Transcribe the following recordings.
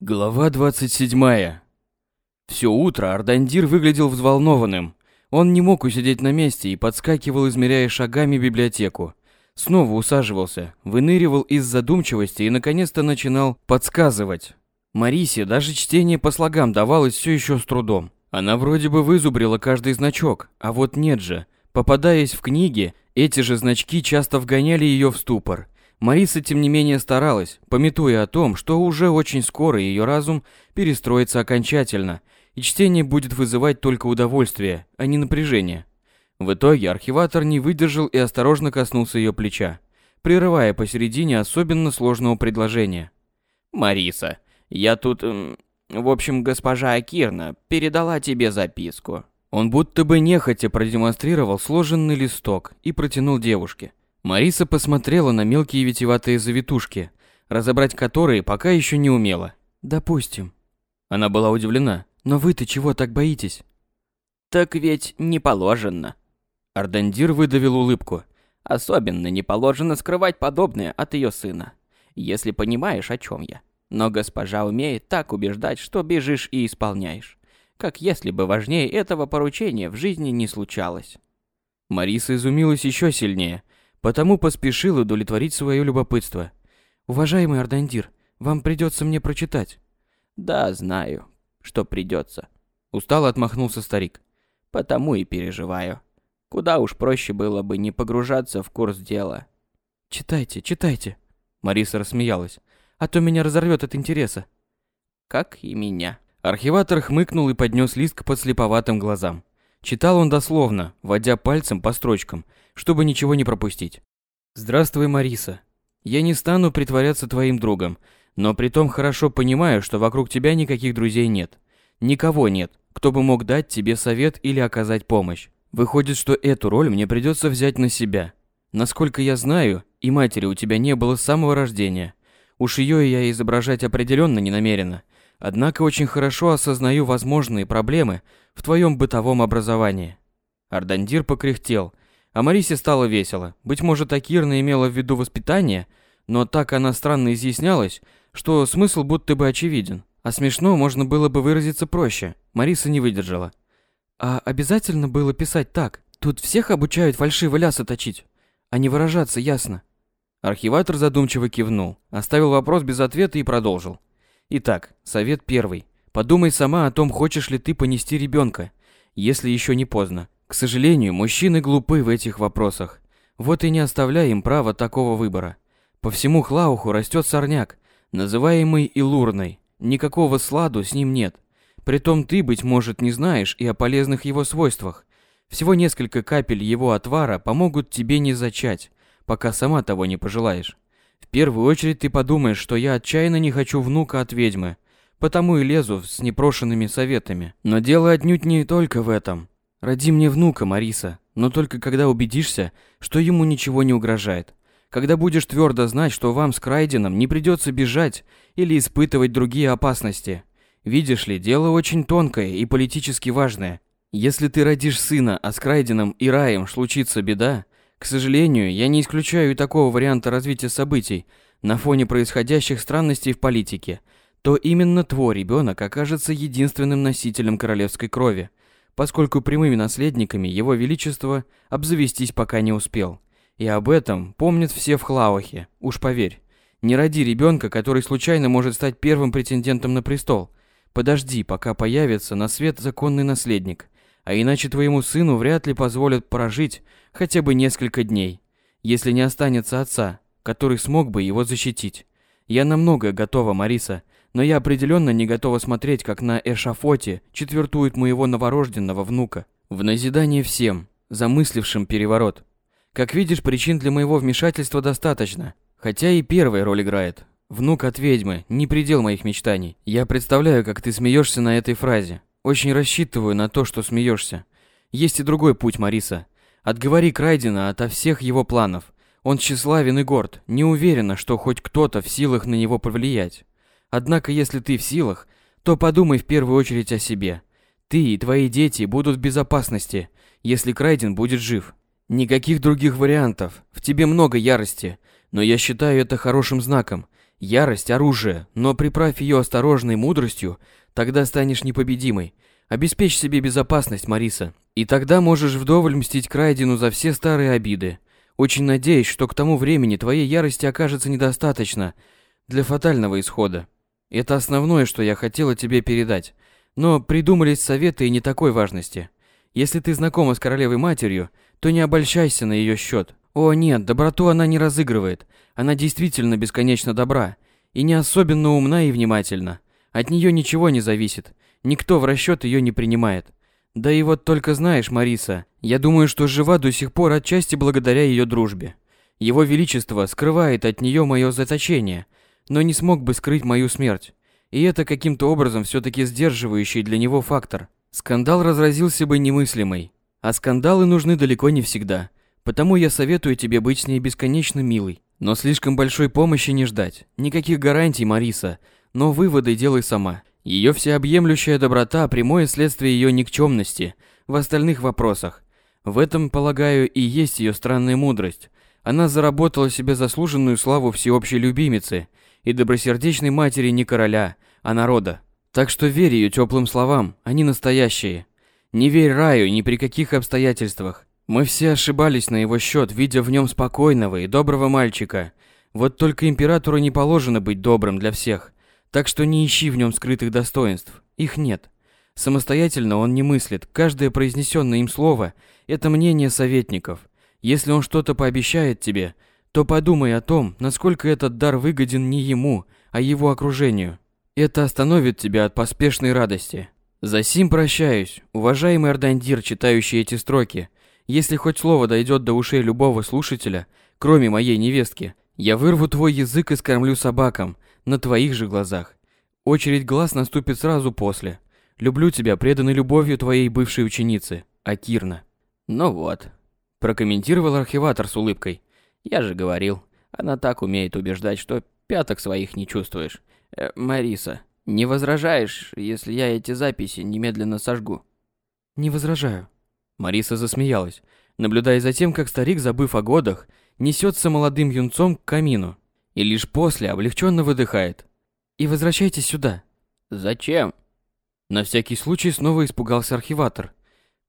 Глава 27. Все утро Ардандир выглядел взволнованным. Он не мог усидеть на месте и подскакивал, измеряя шагами библиотеку. Снова усаживался, выныривал из задумчивости и наконец-то начинал подсказывать. Марисе даже чтение по слогам давалось все еще с трудом. Она вроде бы вызубрила каждый значок, а вот нет же. Попадаясь в книги, эти же значки часто вгоняли ее в ступор – Мариса, тем не менее, старалась, пометуя о том, что уже очень скоро ее разум перестроится окончательно, и чтение будет вызывать только удовольствие, а не напряжение. В итоге архиватор не выдержал и осторожно коснулся ее плеча, прерывая посередине особенно сложного предложения. «Мариса, я тут... В общем, госпожа Акирна передала тебе записку». Он будто бы нехотя продемонстрировал сложенный листок и протянул девушке. Мариса посмотрела на мелкие витиеватые завитушки, разобрать которые пока еще не умела. «Допустим». Она была удивлена. «Но вы-то чего так боитесь?» «Так ведь не положено». Ардандир выдавил улыбку. «Особенно не положено скрывать подобное от ее сына, если понимаешь, о чем я. Но госпожа умеет так убеждать, что бежишь и исполняешь, как если бы важнее этого поручения в жизни не случалось». Мариса изумилась еще сильнее – потому поспешил удовлетворить свое любопытство. «Уважаемый Ардандир, вам придется мне прочитать». «Да, знаю, что придется», — устало отмахнулся старик. «Потому и переживаю. Куда уж проще было бы не погружаться в курс дела». «Читайте, читайте», — Мариса рассмеялась, «а то меня разорвет от интереса». «Как и меня». Архиватор хмыкнул и поднес лист к подслеповатым глазам. Читал он дословно, водя пальцем по строчкам, чтобы ничего не пропустить. «Здравствуй, Мариса. Я не стану притворяться твоим другом, но при том хорошо понимаю, что вокруг тебя никаких друзей нет. Никого нет, кто бы мог дать тебе совет или оказать помощь. Выходит, что эту роль мне придется взять на себя. Насколько я знаю, и матери у тебя не было с самого рождения. Уж ее я изображать определенно не намерена. Однако очень хорошо осознаю возможные проблемы в твоем бытовом образовании. Ардандир покряхтел, а Марисе стало весело. Быть может, Акирна имела в виду воспитание, но так она странно изъяснялась, что смысл будто бы очевиден. А смешно можно было бы выразиться проще. Мариса не выдержала. А обязательно было писать так? Тут всех обучают фальшиво лясы точить, а не выражаться ясно. Архиватор задумчиво кивнул, оставил вопрос без ответа и продолжил. Итак, совет первый. Подумай сама о том, хочешь ли ты понести ребенка, если еще не поздно. К сожалению, мужчины глупы в этих вопросах. Вот и не оставляй им права такого выбора. По всему Хлауху растет сорняк, называемый Илурной. Никакого сладу с ним нет. Притом ты, быть может, не знаешь и о полезных его свойствах. Всего несколько капель его отвара помогут тебе не зачать, пока сама того не пожелаешь. В первую очередь ты подумаешь, что я отчаянно не хочу внука от ведьмы, потому и лезу с непрошенными советами. Но дело отнюдь не только в этом. Роди мне внука, Мариса, но только когда убедишься, что ему ничего не угрожает. Когда будешь твердо знать, что вам с Крайденом не придется бежать или испытывать другие опасности. Видишь ли, дело очень тонкое и политически важное. Если ты родишь сына, а с Крайденом и Раем случится беда, к сожалению, я не исключаю и такого варианта развития событий на фоне происходящих странностей в политике, то именно твой ребенок окажется единственным носителем королевской крови, поскольку прямыми наследниками его величество обзавестись пока не успел. И об этом помнят все в Хлаухе, уж поверь. Не роди ребенка, который случайно может стать первым претендентом на престол. Подожди, пока появится на свет законный наследник, а иначе твоему сыну вряд ли позволят прожить хотя бы несколько дней, если не останется отца, который смог бы его защитить. Я на многое готова, Мариса, но я определенно не готова смотреть, как на эшафоте четвертует моего новорожденного внука. В назидание всем, замыслившим переворот. Как видишь, причин для моего вмешательства достаточно. Хотя и первая роль играет. Внук от ведьмы, не предел моих мечтаний. Я представляю, как ты смеешься на этой фразе. Очень рассчитываю на то, что смеешься. Есть и другой путь, Мариса. Отговори Крайдена ото всех его планов. Он тщеславен и горд, не уверена, что хоть кто-то в силах на него повлиять. Однако, если ты в силах, то подумай в первую очередь о себе. Ты и твои дети будут в безопасности, если Крайден будет жив. Никаких других вариантов. В тебе много ярости, но я считаю это хорошим знаком. Ярость – оружие, но приправь ее осторожной мудростью, тогда станешь непобедимой. Обеспечь себе безопасность, Мариса, и тогда можешь вдоволь мстить Крайдену за все старые обиды. Очень надеюсь, что к тому времени твоей ярости окажется недостаточно для фатального исхода. Это основное, что я хотела тебе передать. Но придумались советы и не такой важности. Если ты знакома с королевой-матерью, то не обольщайся на ее счет. О нет, доброту она не разыгрывает. Она действительно бесконечно добра. И не особенно умна и внимательна. От нее ничего не зависит. Никто в расчет ее не принимает. Да и вот только знаешь, Мариса, я думаю, что жива до сих пор отчасти благодаря ее дружбе. Его Величество скрывает от нее мое заточение, но не смог бы скрыть мою смерть. И это каким-то образом все-таки сдерживающий для него фактор. Скандал разразился бы немыслимый. А скандалы нужны далеко не всегда. Потому я советую тебе быть с ней бесконечно милой. Но слишком большой помощи не ждать. Никаких гарантий, Мариса. Но выводы делай сама. Ее всеобъемлющая доброта – прямое следствие ее никчемности в остальных вопросах. В этом, полагаю, и есть ее странная мудрость. Она заработала себе заслуженную славу всеобщей любимицы и добросердечной матери не короля, а народа. Так что верь ее теплым словам, они настоящие. Не верь Раю ни при каких обстоятельствах. Мы все ошибались на его счет, видя в нем спокойного и доброго мальчика. Вот только императору не положено быть добрым для всех. Так что не ищи в нем скрытых достоинств. Их нет. Самостоятельно он не мыслит. Каждое произнесенное им слово – это мнение советников. Если он что-то пообещает тебе, то подумай о том, насколько этот дар выгоден не ему, а его окружению. Это остановит тебя от поспешной радости. За сим прощаюсь, уважаемый Ардандир, читающий эти строки. Если хоть слово дойдет до ушей любого слушателя, кроме моей невестки, я вырву твой язык и скормлю собакам, на твоих же глазах. Очередь глаз наступит сразу после. Люблю тебя, преданной любовью твоей бывшей ученицы, Акирна. Ну вот, прокомментировал архиватор с улыбкой. Я же говорил, она так умеет убеждать, что пяток своих не чувствуешь. Э, Мариса, не возражаешь, если я эти записи немедленно сожгу? Не возражаю. Мариса засмеялась, наблюдая за тем, как старик, забыв о годах, несется молодым юнцом к камину и лишь после облегченно выдыхает. «И возвращайтесь сюда». «Зачем?» На всякий случай снова испугался архиватор.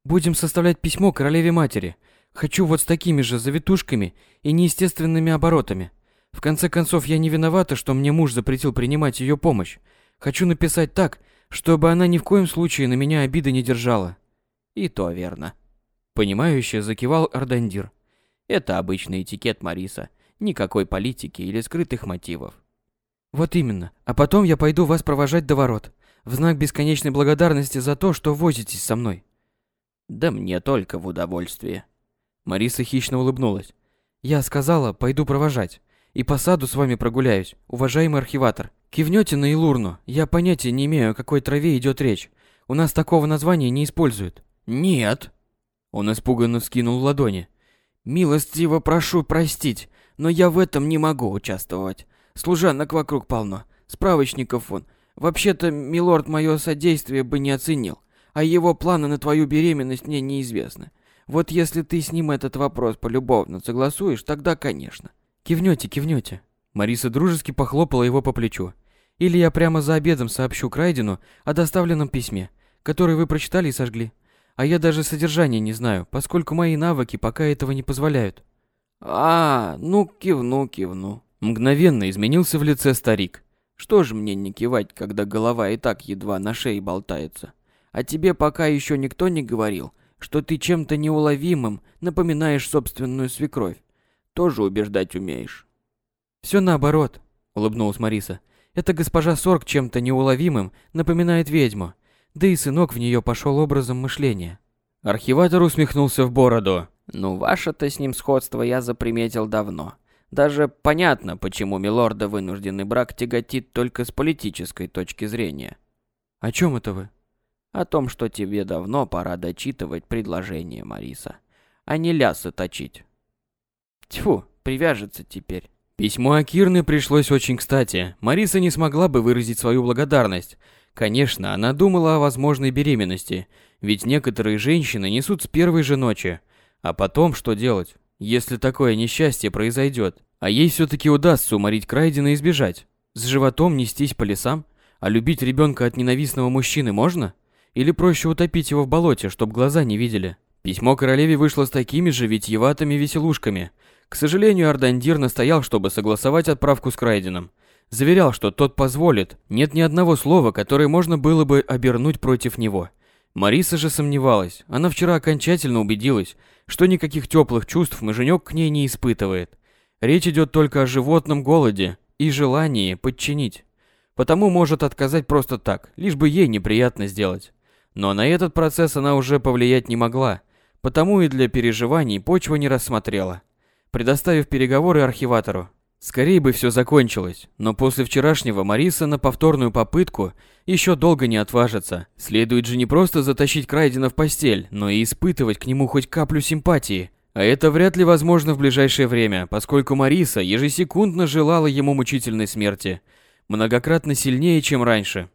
«Будем составлять письмо королеве матери. Хочу вот с такими же завитушками и неестественными оборотами. В конце концов, я не виновата, что мне муж запретил принимать ее помощь. Хочу написать так, чтобы она ни в коем случае на меня обиды не держала. И то верно. Понимающе закивал Ардандир. Это обычный этикет Мариса. Никакой политики или скрытых мотивов. Вот именно. А потом я пойду вас провожать до ворот. В знак бесконечной благодарности за то, что возитесь со мной. Да мне только в удовольствие. Мариса хищно улыбнулась. Я сказала, пойду провожать. И по саду с вами прогуляюсь, уважаемый архиватор. Кивнете на Илурну. Я понятия не имею, о какой траве идет речь. У нас такого названия не используют. «Нет!» Он испуганно вскинул ладони. «Милостиво прошу простить, но я в этом не могу участвовать. Служанок вокруг полно, справочников вон. Вообще-то, милорд мое содействие бы не оценил, а его планы на твою беременность мне неизвестны. Вот если ты с ним этот вопрос полюбовно согласуешь, тогда, конечно». «Кивнете, кивнете». Мариса дружески похлопала его по плечу. «Или я прямо за обедом сообщу Крайдену о доставленном письме, которое вы прочитали и сожгли. А я даже содержания не знаю, поскольку мои навыки пока этого не позволяют. А, ну кивну, кивну. Мгновенно изменился в лице старик. Что же мне не кивать, когда голова и так едва на шее болтается? А тебе пока еще никто не говорил, что ты чем-то неуловимым напоминаешь собственную свекровь. Тоже убеждать умеешь. Все наоборот, улыбнулась Мариса. Эта госпожа Сорг чем-то неуловимым напоминает ведьму. Да и сынок в нее пошел образом мышления. Архиватор усмехнулся в бороду. Ну, ваше-то с ним сходство я заприметил давно. Даже понятно, почему милорда вынужденный брак тяготит только с политической точки зрения. О чем это вы? О том, что тебе давно пора дочитывать предложение Мариса, а не лясы точить. Тьфу, привяжется теперь. Письмо Акирны пришлось очень кстати. Мариса не смогла бы выразить свою благодарность, Конечно, она думала о возможной беременности, ведь некоторые женщины несут с первой же ночи. А потом что делать, если такое несчастье произойдет? А ей все-таки удастся уморить Крайдена и избежать. С животом нестись по лесам? А любить ребенка от ненавистного мужчины можно? Или проще утопить его в болоте, чтоб глаза не видели? Письмо королеве вышло с такими же витьеватыми веселушками. К сожалению, Ардандир настоял, чтобы согласовать отправку с Крайденом. Заверял, что тот позволит, нет ни одного слова, которое можно было бы обернуть против него. Мариса же сомневалась. Она вчера окончательно убедилась, что никаких теплых чувств муженек к ней не испытывает. Речь идет только о животном голоде и желании подчинить. Потому может отказать просто так, лишь бы ей неприятно сделать. Но на этот процесс она уже повлиять не могла, потому и для переживаний почва не рассмотрела, предоставив переговоры архиватору. Скорее бы все закончилось, но после вчерашнего Мариса на повторную попытку еще долго не отважится. Следует же не просто затащить Крайдена в постель, но и испытывать к нему хоть каплю симпатии. А это вряд ли возможно в ближайшее время, поскольку Мариса ежесекундно желала ему мучительной смерти, многократно сильнее, чем раньше.